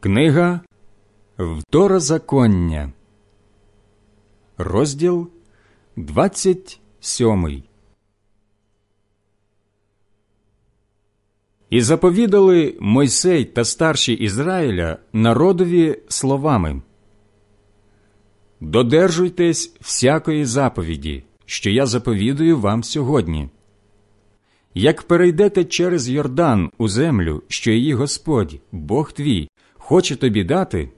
Книга Второзаконня, розділ 27 І заповідали Мойсей та старші Ізраїля народові словами. Додержуйтесь всякої заповіді, що я заповідую вам сьогодні. Як перейдете через Йордан у землю, що її Господь, Бог твій, хоче тобі дати,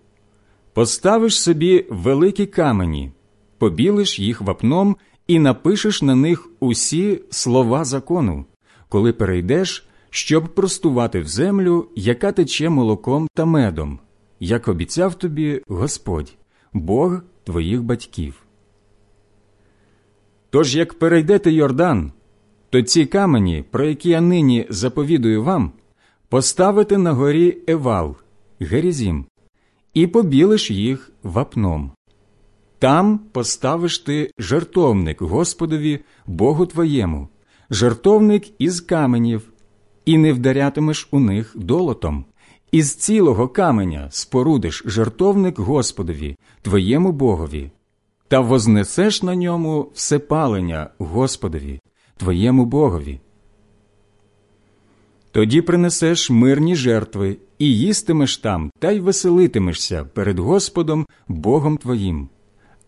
поставиш собі великі камені, побілиш їх вапном і напишеш на них усі слова закону, коли перейдеш, щоб простувати в землю, яка тече молоком та медом, як обіцяв тобі Господь, Бог твоїх батьків. Тож як перейдете Йордан, то ці камені, про які я нині заповідую вам, поставите на горі Евал, Герізім, і побілиш їх вапном. Там поставиш ти жертовник Господові, Богу твоєму, жертовник із каменів, і не вдарятимеш у них долотом. Із цілого каменя спорудиш жертовник Господові, твоєму Богові, та вознесеш на ньому всепалення Господові, твоєму Богові. Тоді принесеш мирні жертви і їстимеш там, та й веселитимешся перед Господом Богом твоїм.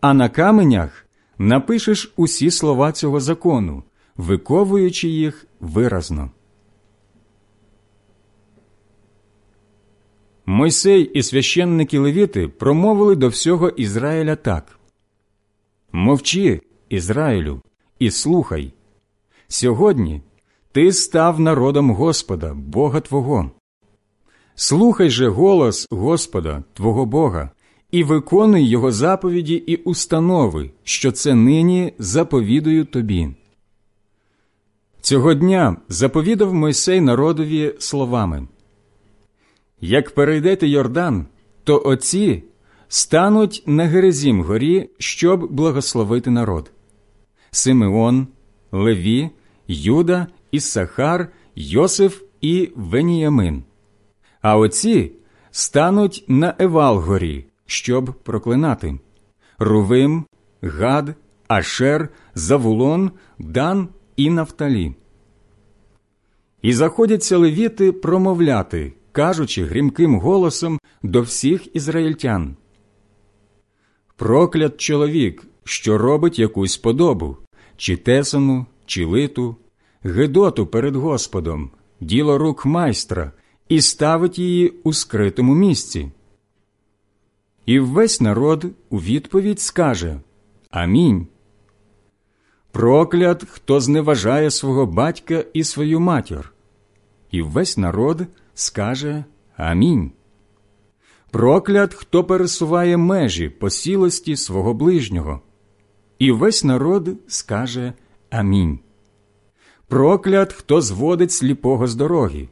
А на каменях напишеш усі слова цього закону, виковуючи їх виразно. Мойсей і священники Левіти промовили до всього Ізраїля так Мовчи, Ізраїлю, і слухай. Сьогодні ти став народом Господа, Бога Твого. Слухай же голос Господа, Твого Бога, і виконуй Його заповіді і установи, що це нині заповідую тобі. Цього дня заповідав Мойсей народові словами Як перейдете Йордан, то оці стануть на Герезім горі, щоб благословити народ Симеон, Леві, Юда, Іссахар, Йосиф і Веніямин. А оці стануть на Евалгорі, щоб проклинати Рувим, Гад, Ашер, Завулон, Дан і Нафталі. І заходяться левіти промовляти, кажучи грімким голосом до всіх ізраїльтян. Проклят чоловік, що робить якусь подобу, чи тесану, чи литу, гидоту перед Господом, діло рук майстра, і ставить її у скритому місці. І весь народ у відповідь скаже Амінь. Проклят, хто зневажає свого батька і свою матір. І весь народ скаже Амінь. Проклят, хто пересуває межі посілості свого ближнього. І весь народ скаже Амінь. Проклят, хто зводить сліпого з дороги.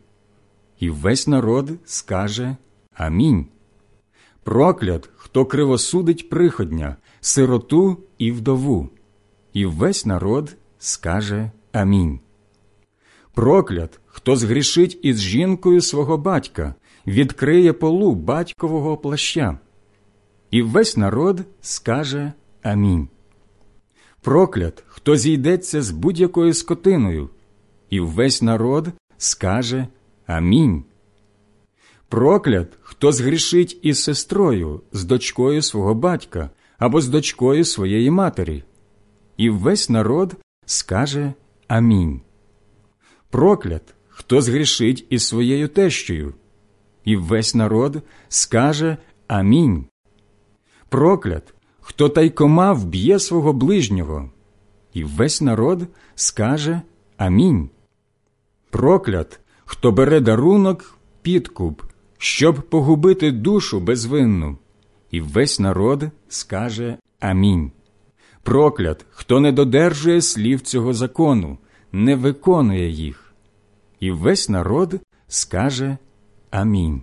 І весь народ скаже Амінь. Проклят, хто кривосудить приходня, сироту і вдову. І весь народ скаже Амінь. Проклят, хто згрішить із жінкою свого батька, відкриє полу батькового плаща. І весь народ скаже Амінь. Проклят, хто зійдеться з будь-якою скотиною, і весь народ скаже Амінь. Проклят, хто згрішить із сестрою, з дочкою свого батька або з дочкою своєї матері, і весь народ скаже Амінь. Проклят, хто згрішить із своєю тещою, і весь народ скаже Амінь. Проклят, хто тайкома вб'є свого ближнього, і весь народ скаже Амінь. Проклят, хто бере дарунок підкуп, щоб погубити душу безвинну, і весь народ скаже Амінь. Проклят, хто не додержує слів цього закону, не виконує їх, і весь народ скаже Амінь.